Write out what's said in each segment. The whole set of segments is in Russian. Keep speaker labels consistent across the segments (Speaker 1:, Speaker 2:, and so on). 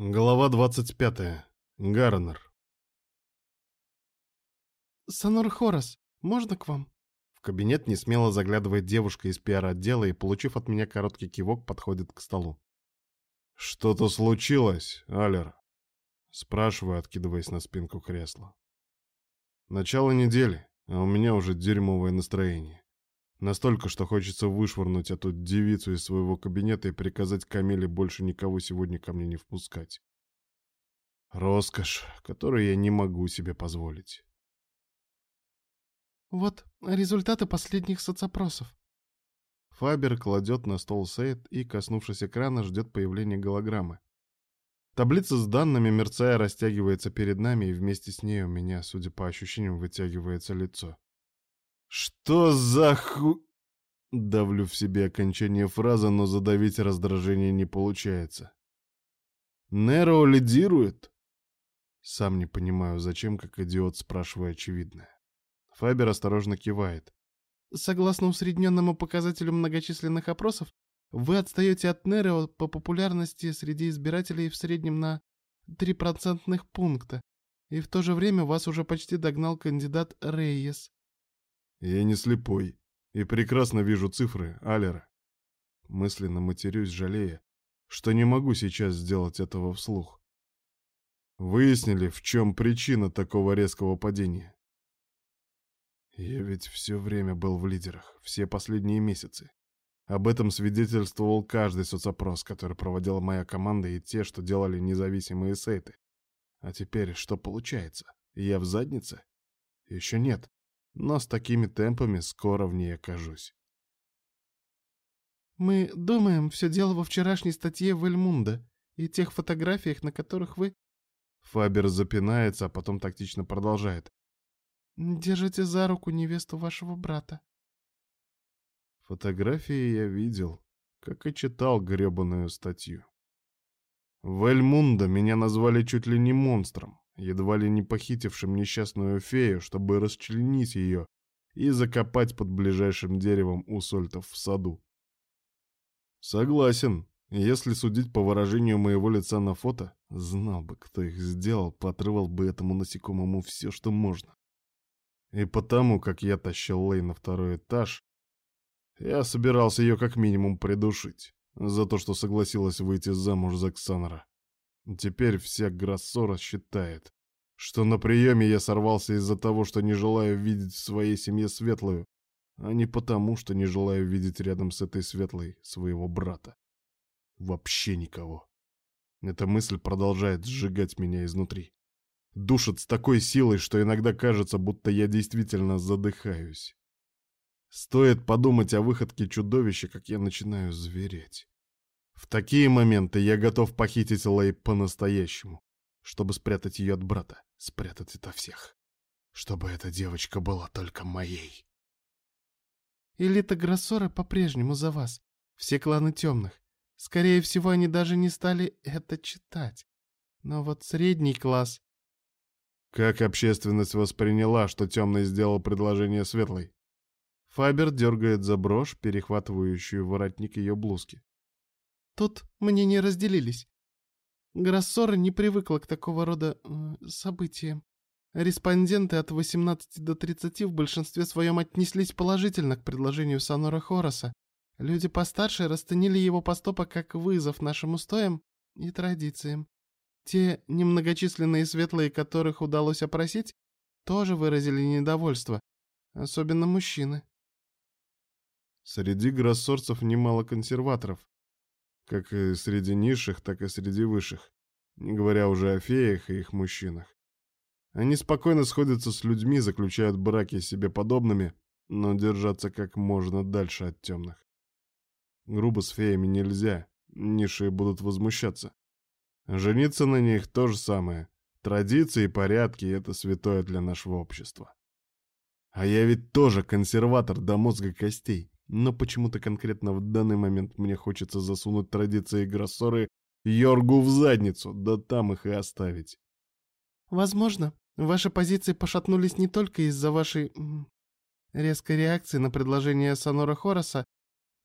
Speaker 1: Глава 25. Гарнер.
Speaker 2: «Сонор Хорас, можно к вам?»
Speaker 1: В кабинет несмело заглядывает девушка из пиар-отдела и, получив от меня короткий кивок, подходит к столу. «Что-то случилось, Алер?» Спрашиваю, откидываясь на спинку кресла. Начало недели, а у меня уже дерьмовое настроение. Настолько, что хочется вышвырнуть эту девицу из своего кабинета и приказать Камиле больше никого сегодня ко мне не впускать. Роскошь, которую я не могу себе позволить.
Speaker 2: Вот результаты последних соцопросов.
Speaker 1: Фабер кладет на стол сейт и, коснувшись экрана, ждет появления голограммы. Таблица с данными, мерцая, растягивается перед нами, и вместе с ней у меня, судя по ощущениям, вытягивается лицо. «Что за ху...» Давлю в себе окончание фразы, но задавить раздражение не получается. «Неро лидирует?» Сам не понимаю, зачем, как идиот, спрашиваю очевидное. Фабер осторожно кивает.
Speaker 2: Согласно усредненному показателю многочисленных опросов, вы отстаете от Нерео по популярности среди избирателей в среднем на 3 процентных пункта, и в то же время вас уже почти догнал кандидат Рейес.
Speaker 1: Я не слепой и прекрасно вижу цифры Алера. Мысленно матерюсь, жалея, что не могу сейчас сделать этого вслух. Выяснили, в чем причина такого резкого падения. Я ведь все время был в лидерах, все последние месяцы. Об этом свидетельствовал каждый соцопрос, который проводила моя команда и те, что делали независимые сейты. А теперь что получается? Я в заднице? Еще нет но с такими темпами скоро в ней окажусь.
Speaker 2: «Мы думаем, все дело во вчерашней статье в Эльмунда и тех фотографиях, на которых вы...»
Speaker 1: Фабер запинается, а потом тактично продолжает.
Speaker 2: «Держите за руку невесту вашего брата».
Speaker 1: Фотографии я видел, как и читал гребаную статью. В Эльмунда меня назвали чуть ли не монстром едва ли не похитившим несчастную фею, чтобы расчленить ее и закопать под ближайшим деревом у сольтов в саду. Согласен, если судить по выражению моего лица на фото, знал бы, кто их сделал, поотрывал бы этому насекомому все, что можно. И потому, как я тащил Лей на второй этаж, я собирался ее как минимум придушить за то, что согласилась выйти замуж за Ксанора. Теперь вся Гроссора считает, что на приеме я сорвался из-за того, что не желаю видеть в своей семье светлую, а не потому, что не желаю видеть рядом с этой светлой своего брата. Вообще никого. Эта мысль продолжает сжигать меня изнутри. Душит с такой силой, что иногда кажется, будто я действительно задыхаюсь. Стоит подумать о выходке чудовища, как я начинаю звереть. В такие моменты я готов похитить Лэй по-настоящему, чтобы спрятать ее от брата, спрятать это всех. Чтобы эта девочка была только моей.
Speaker 2: Элита Гроссора по-прежнему за вас. Все кланы темных. Скорее всего, они даже не стали это читать. Но вот средний класс...
Speaker 1: Как общественность восприняла, что темный сделал предложение светлой? Фабер дергает за брошь, перехватывающую воротник ее блузки.
Speaker 2: Тут мнения разделились. Гроссора не привыкла к такого рода событиям. Респонденты от 18 до 30 в большинстве своем отнеслись положительно к предложению Санора Хороса. Люди постарше расценили его поступок как вызов нашим устоям и традициям. Те немногочисленные светлые, которых удалось опросить, тоже выразили недовольство, особенно мужчины.
Speaker 1: Среди гроссорцев немало консерваторов, как и среди низших, так и среди высших, не говоря уже о феях и их мужчинах. Они спокойно сходятся с людьми, заключают браки себе подобными, но держаться как можно дальше от темных. Грубо с феями нельзя, низшие будут возмущаться. Жениться на них то же самое. Традиции и порядки — это святое для нашего общества. А я ведь тоже консерватор до мозга костей. Но почему-то конкретно в данный момент мне хочется засунуть традиции Гроссоры Йоргу в задницу, да там их и оставить.
Speaker 2: Возможно, ваши позиции пошатнулись не только из-за вашей резкой реакции на предложение Сонора Хороса,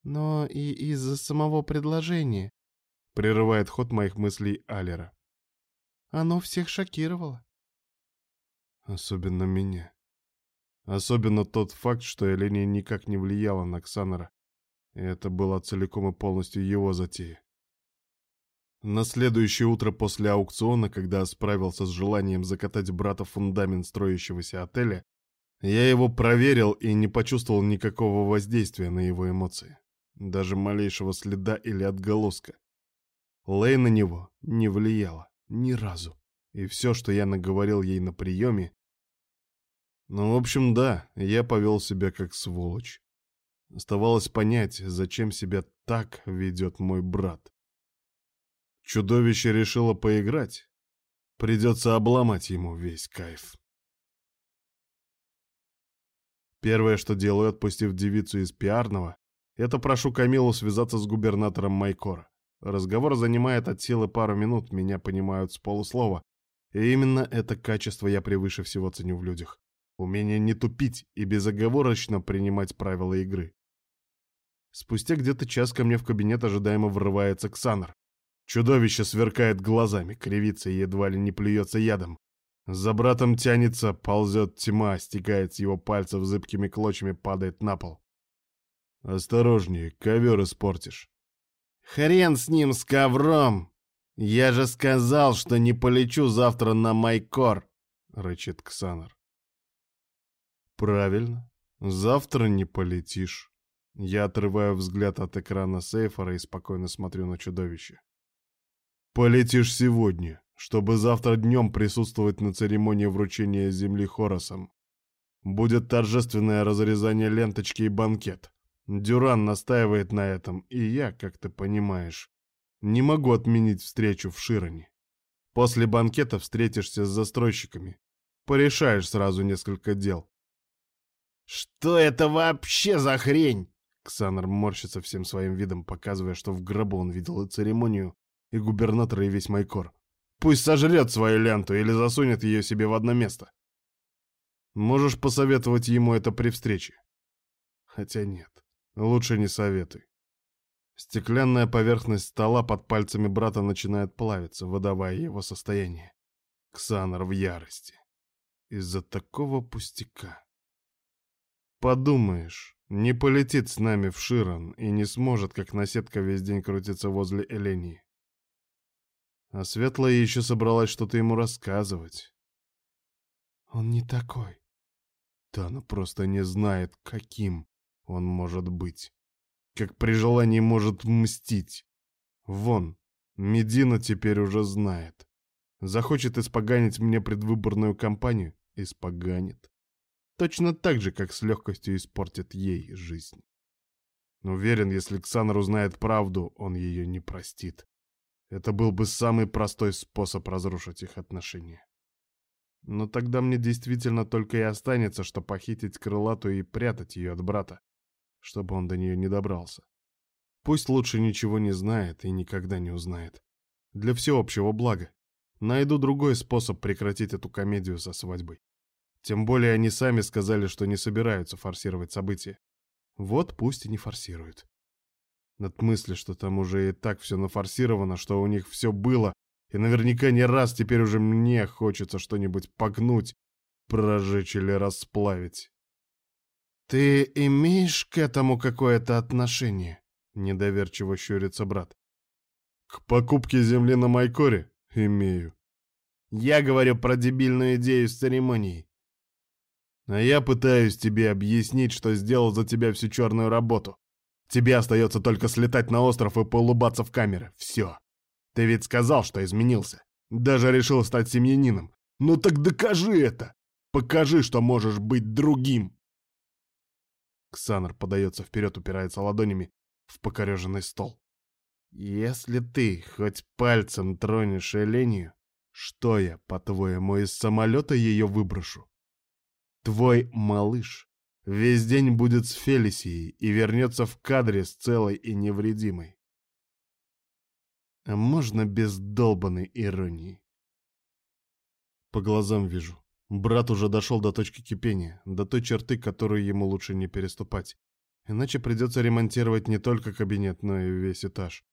Speaker 2: но и из-за самого предложения.
Speaker 1: Прерывает ход моих мыслей Алера.
Speaker 2: Оно всех шокировало.
Speaker 1: Особенно меня. Особенно тот факт, что Элене никак не влияла на Ксанера. Это было целиком и полностью его затея. На следующее утро после аукциона, когда справился с желанием закатать брата фундамент строящегося отеля, я его проверил и не почувствовал никакого воздействия на его эмоции. Даже малейшего следа или отголоска. Лей на него не влияла ни разу. И все, что я наговорил ей на приеме... Ну, в общем, да, я повел себя как сволочь. Оставалось понять, зачем себя так ведет мой брат. Чудовище решило поиграть. Придется обломать ему весь кайф. Первое, что делаю, отпустив девицу из пиарного, это прошу Камилу связаться с губернатором Майкора. Разговор занимает от силы пару минут, меня понимают с полуслова. И именно это качество я превыше всего ценю в людях. Умение не тупить и безоговорочно принимать правила игры. Спустя где-то час ко мне в кабинет ожидаемо врывается Ксанар. Чудовище сверкает глазами, кривится и едва ли не плюется ядом. За братом тянется, ползет тьма, стекает с его пальцев зыбкими клочьями, падает на пол. «Осторожнее, ковер испортишь».
Speaker 2: «Хрен с ним, с ковром! Я же сказал, что не полечу завтра на Майкор!» — рычит Ксанар.
Speaker 1: «Правильно. Завтра не полетишь». Я отрываю взгляд от экрана сейфора и спокойно смотрю на чудовище. Полетишь сегодня, чтобы завтра днем присутствовать на церемонии вручения земли Хоросом. Будет торжественное разрезание ленточки и банкет. Дюран настаивает на этом, и я, как ты понимаешь, не могу отменить встречу в Широне. После банкета встретишься с застройщиками. Порешаешь сразу несколько дел.
Speaker 2: «Что это вообще за хрень?»
Speaker 1: Ксанар морщится всем своим видом, показывая, что в гробу он видел и церемонию, и губернатора, и весь Майкор. Пусть сожрет свою ленту или засунет ее себе в одно место. Можешь посоветовать ему это при встрече. Хотя нет, лучше не советуй. Стеклянная поверхность стола под пальцами брата начинает плавиться, выдавая его состояние. Ксанар в ярости. Из-за такого пустяка. Подумаешь, не полетит с нами в Широн и не сможет, как наседка, весь день крутиться возле Элении. А Светлая еще собралась что-то ему рассказывать.
Speaker 2: Он не такой.
Speaker 1: Да она просто не знает, каким он может быть. Как при желании может мстить. Вон, Медина теперь уже знает. Захочет испоганить мне предвыборную кампанию — испоганит. Точно так же, как с легкостью испортит ей жизнь. Уверен, если Ксанар узнает правду, он ее не простит. Это был бы самый простой способ разрушить их отношения. Но тогда мне действительно только и останется, что похитить крылатую и прятать ее от брата, чтобы он до нее не добрался. Пусть лучше ничего не знает и никогда не узнает. Для всеобщего блага. Найду другой способ прекратить эту комедию со свадьбой. Тем более они сами сказали, что не собираются форсировать события. Вот пусть и не форсируют. От мысли, что там уже и так все нафорсировано, что у них все было, и наверняка не раз теперь уже мне хочется что-нибудь погнуть, прожечь или расплавить.
Speaker 2: «Ты имеешь к этому какое-то отношение?»
Speaker 1: — недоверчиво щурится брат. «К покупке земли на Майкоре? Имею».
Speaker 2: «Я говорю про дебильную идею с церемонией».
Speaker 1: «А я пытаюсь тебе объяснить, что сделал за тебя всю черную работу. Тебе остается только слетать на остров и полубаться в камеры. Все. Ты ведь сказал, что изменился. Даже решил стать семьянином. Ну так докажи это. Покажи, что можешь быть другим. Ксанар подается вперед, упирается ладонями в покореженный стол. Если ты хоть пальцем тронешь Элению, что я, по-твоему, из самолета ее выброшу? Твой малыш Весь день будет с Фелисией и вернется в кадре с целой и невредимой. А можно без долбанной иронии? По глазам вижу. Брат уже дошел до точки кипения, до той черты, которую ему лучше не переступать. Иначе придется ремонтировать не только кабинет, но и весь этаж.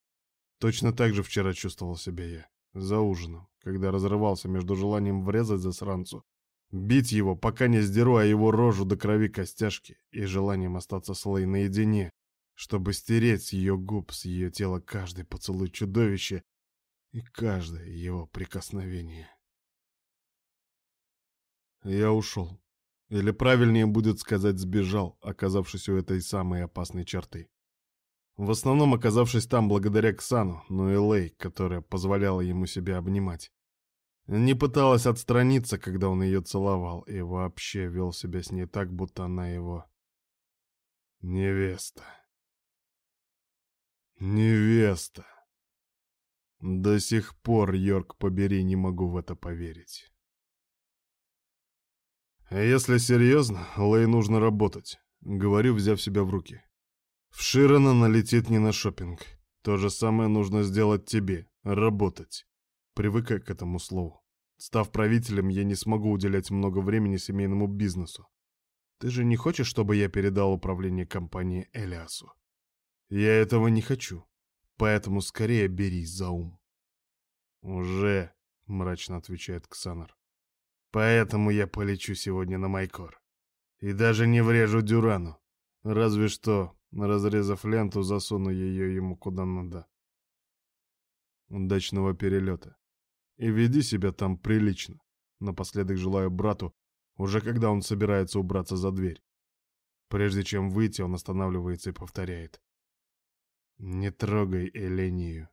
Speaker 1: Точно так же вчера чувствовал себя я. За ужином. когда разрывался между желанием врезать засранцу, бить его, пока не сдеру о его рожу до крови костяшки, и желанием остаться с Лей наедине, чтобы стереть с ее губ, с ее тела каждый поцелуй чудовища и каждое его прикосновение. Я ушел. Или правильнее будет сказать «сбежал», оказавшись у этой самой опасной черты. В основном оказавшись там благодаря Ксану, ну и Лей, которая позволяла ему себя обнимать. Не пыталась отстраниться, когда он ее целовал, и вообще вел себя с ней так, будто она его невеста. Невеста. До сих пор, Йорк, побери, не могу в это поверить. Если серьезно, Лей нужно работать. Говорю, взяв себя в руки. В Широна налетит не на шопинг. То же самое нужно сделать тебе. Работать. Привыкай к этому слову. Став правителем, я не смогу уделять много времени семейному бизнесу. Ты же не хочешь, чтобы я передал управление компанией Элиасу? Я этого не хочу. Поэтому скорее берись за ум. Уже, мрачно отвечает Ксанар. Поэтому я полечу сегодня на Майкор. И даже не врежу Дюрану. Разве что, разрезав ленту, засуну ее ему куда надо. Удачного перелета. И веди себя там прилично. Напоследок желаю брату, уже когда он собирается убраться за дверь. Прежде чем выйти, он останавливается и повторяет. Не трогай Элению.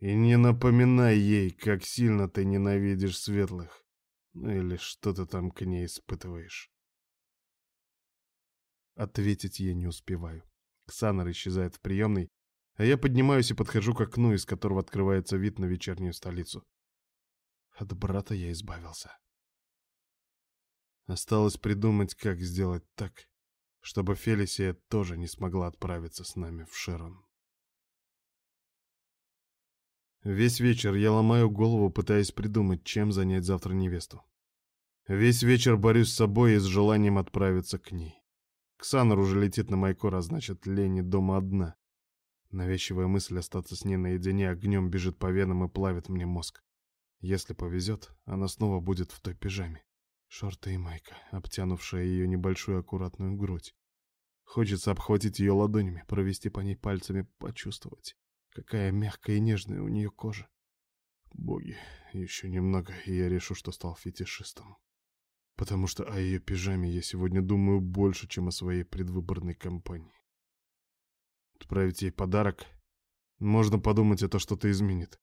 Speaker 1: И не напоминай ей, как сильно ты ненавидишь светлых. Ну или что ты там к ней испытываешь. Ответить я не успеваю. Ксанар исчезает в приемной, а я поднимаюсь и подхожу к окну, из которого открывается вид на вечернюю столицу. От брата я избавился. Осталось придумать, как сделать так, чтобы Фелисия тоже не смогла отправиться с нами в Шерон. Весь вечер я ломаю голову, пытаясь придумать, чем занять завтра невесту. Весь вечер борюсь с собой и с желанием отправиться к ней. Ксанар уже летит на Майкор, а значит, Лени дома одна. Навязчивая мысль остаться с ней наедине огнем бежит по венам и плавит мне мозг. Если повезет, она снова будет в той пижаме. Шорты и майка, обтянувшая ее небольшую аккуратную грудь. Хочется обхватить ее ладонями, провести по ней пальцами, почувствовать. Какая мягкая и нежная у нее кожа. Боги, еще немного, и я решу, что стал фетишистом. Потому что о ее пижаме я сегодня думаю больше, чем о своей предвыборной кампании. Отправить ей подарок? Можно подумать, это что-то изменит.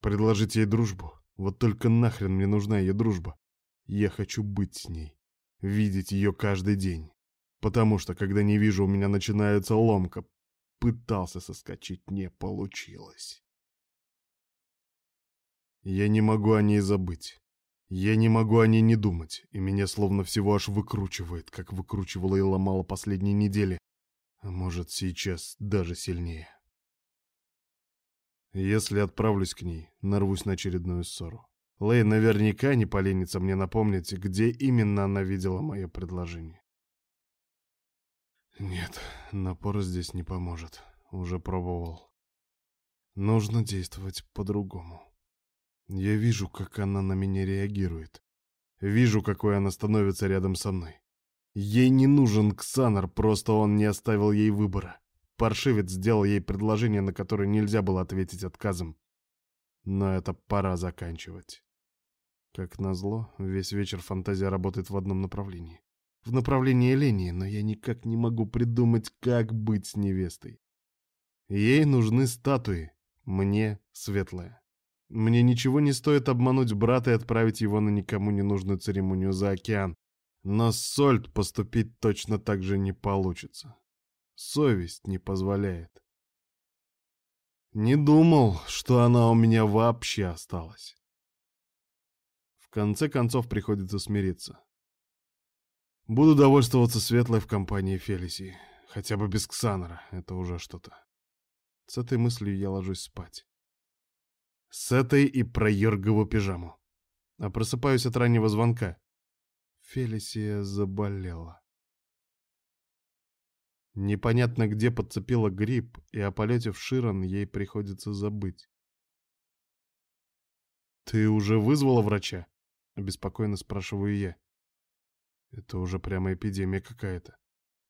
Speaker 1: Предложить ей дружбу? Вот только нахрен мне нужна ее дружба. Я хочу быть с ней. Видеть ее каждый день. Потому что, когда не вижу, у меня начинается ломка, Пытался соскочить, не получилось. Я не могу о ней забыть. Я не могу о ней не думать, и меня словно всего аж выкручивает, как выкручивало и ломало последние недели, а может сейчас даже сильнее. Если отправлюсь к ней, нарвусь на очередную ссору. Лэй наверняка не поленится мне напомнить, где именно она видела мое предложение. Нет, напор здесь не поможет. Уже пробовал. Нужно действовать по-другому. Я вижу, как она на меня реагирует. Вижу, какой она становится рядом со мной. Ей не нужен Ксанар, просто он не оставил ей выбора. Паршивец сделал ей предложение, на которое нельзя было ответить отказом. Но это пора заканчивать. Как назло, весь вечер фантазия работает в одном направлении в направлении Элении, но я никак не могу придумать, как быть с невестой. Ей нужны статуи, мне светлая. Мне ничего не стоит обмануть брата и отправить его на никому не нужную церемонию за океан. Но с Сольд поступить точно так же не получится. Совесть не позволяет. Не думал, что она у меня вообще осталась. В конце концов приходится смириться. Буду довольствоваться светлой в компании Фелисии. Хотя бы без Ксанора, это уже что-то. С этой мыслью я ложусь спать. С этой и про Йоргову пижаму. А просыпаюсь от раннего звонка. Фелисия заболела. Непонятно где подцепила грипп, и о полете в Широн ей приходится забыть. «Ты уже вызвала врача?» — обеспокоенно спрашиваю я. Это уже прямо эпидемия какая-то.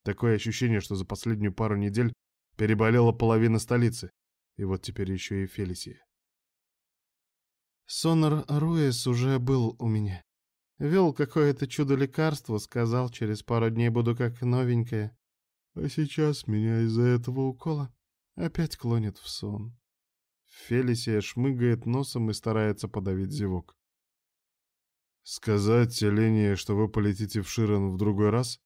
Speaker 1: Такое ощущение, что за последнюю пару недель переболела половина столицы. И вот теперь еще и Фелисия.
Speaker 2: Сонор Руэс уже был у меня. Вел какое-то чудо-лекарство, сказал, через пару дней буду как новенькая. А сейчас меня из-за этого укола опять клонит в сон.
Speaker 1: Фелисия шмыгает носом и старается подавить зевок. Сказать Лене, что вы полетите в Широн в другой раз?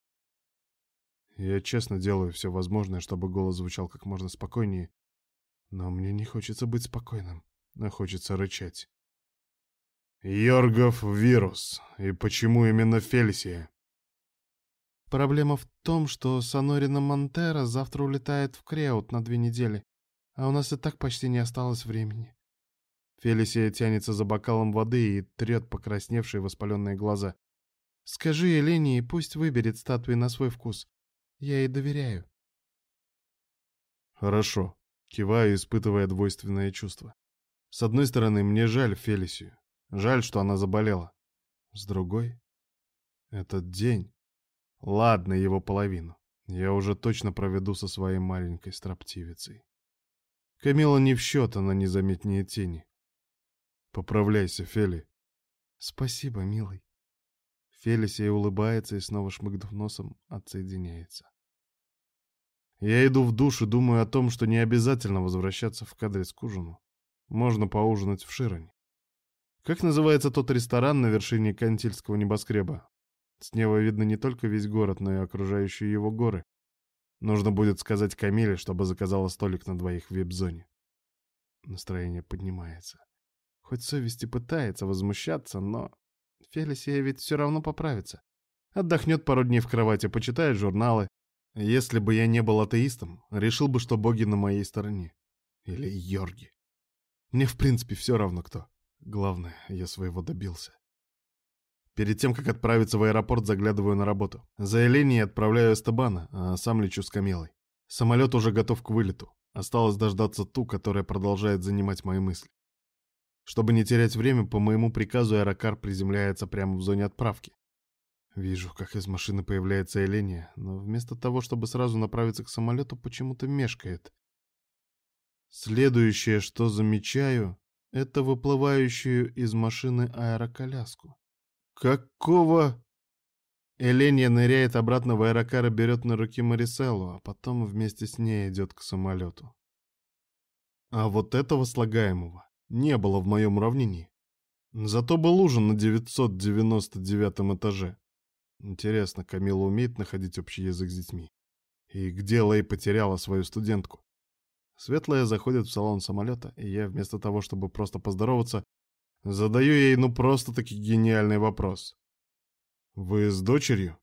Speaker 1: Я честно делаю все возможное, чтобы голос звучал как можно спокойнее, но мне не хочется быть спокойным, а хочется рычать. Йоргов вирус. И почему именно Фелисия?
Speaker 2: Проблема в том, что Сонорина Монтера завтра улетает в Креут на две недели, а у нас и так почти не осталось времени.
Speaker 1: Фелисия тянется за бокалом воды и трет покрасневшие воспаленные глаза.
Speaker 2: «Скажи Елене, и пусть выберет статуи на свой вкус. Я ей доверяю».
Speaker 1: «Хорошо», — киваю, испытывая двойственное чувство. С одной стороны, мне жаль Фелисию. Жаль, что она заболела. С другой, этот день... Ладно, его половину. Я уже точно проведу со своей маленькой строптивицей. Камила не в счет, она незаметнее тени. Поправляйся, Фели.
Speaker 2: Спасибо, милый. Фелисия улыбается и снова шмыгнув носом, отсоединяется.
Speaker 1: Я иду в душ и думаю о том, что не обязательно возвращаться в кадрец к ужину. Можно поужинать в Широне. Как называется тот ресторан на вершине Кантильского небоскреба? С неба видно не только весь город, но и окружающие его горы. Нужно будет сказать Камиле, чтобы заказала столик на двоих в вип-зоне. Настроение поднимается. Хоть совесть и пытается возмущаться, но Фелисия ведь все равно поправится. Отдохнет пару дней в кровати, почитает журналы. Если бы я не был атеистом, решил бы, что боги на моей стороне. Или Йорги. Мне в принципе все равно кто. Главное, я своего добился. Перед тем, как отправиться в аэропорт, заглядываю на работу. За Эленией отправляю Эстебана, а сам лечу с Камилой. Самолет уже готов к вылету. Осталось дождаться ту, которая продолжает занимать мои мысли. Чтобы не терять время, по моему приказу аэрокар приземляется прямо в зоне отправки. Вижу, как из машины появляется Эления, но вместо того, чтобы сразу направиться к самолету, почему-то мешкает. Следующее, что замечаю, это выплывающую из машины аэроколяску. Какого? Эленя ныряет обратно в аэрокар и берет на руки Мариселлу, а потом вместе с ней идет к самолету. А вот этого слагаемого не было в моем уравнении. Зато был ужин на 999 этаже. Интересно, Камила умеет находить общий язык с детьми? И где Лэй потеряла свою студентку? Светлая заходит в салон самолета, и я вместо того, чтобы просто поздороваться, задаю ей ну просто-таки гениальный вопрос. «Вы с дочерью?»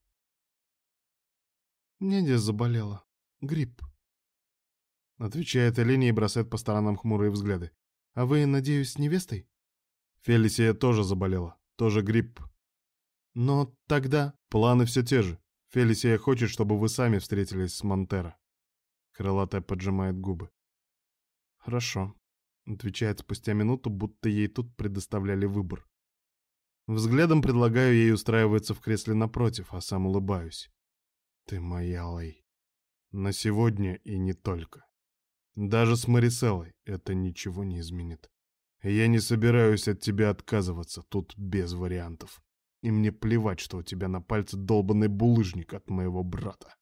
Speaker 2: «Няня заболела. Грипп», —
Speaker 1: отвечает Элиния и бросает по сторонам хмурые взгляды.
Speaker 2: «А вы, надеюсь, с невестой?»
Speaker 1: Фелисия тоже заболела. Тоже грипп.
Speaker 2: «Но тогда...»
Speaker 1: «Планы все те же. Фелисия хочет, чтобы вы сами встретились с Монтера». Крылатая поджимает губы. «Хорошо», — отвечает спустя минуту, будто ей тут предоставляли выбор. Взглядом предлагаю ей устраиваться в кресле напротив, а сам улыбаюсь. «Ты моя, Лэй. На сегодня и не только. Даже с Мариселой это ничего не изменит. Я не собираюсь от тебя отказываться, тут без вариантов. И мне плевать, что у тебя на пальце долбанный булыжник от моего брата».